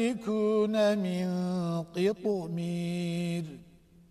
يملكون من قطمير.